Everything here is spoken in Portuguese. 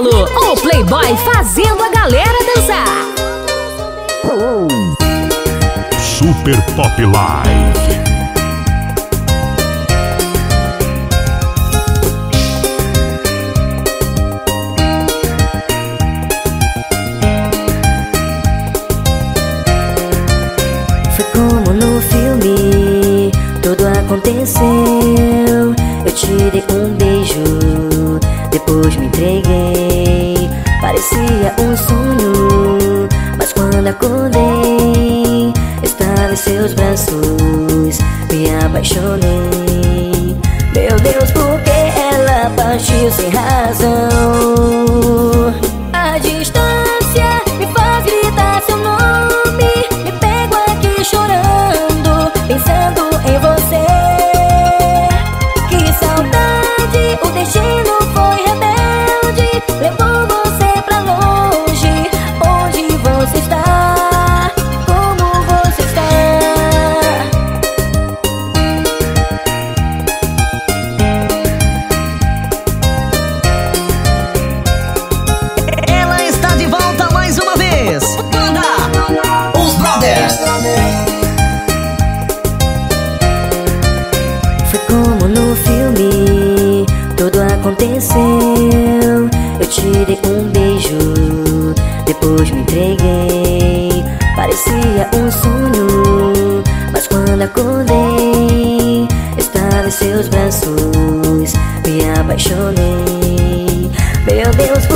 Marcelo, o playboy fazendo a galera dançar. Super Pop Live. Foi como no filme, tudo aconteceu. Eu te dei um beijo, depois me entreguei. Parecia um sonho, mas quando acordei, estava em seus braços, me apaixonei. Meu Deus, por que ela partiu sem razão? Eu te dei um beijo, depois me entreguei. Parecia um sonho, mas quando acordei, estava em seus braços, me apaixonei. Meu Deus,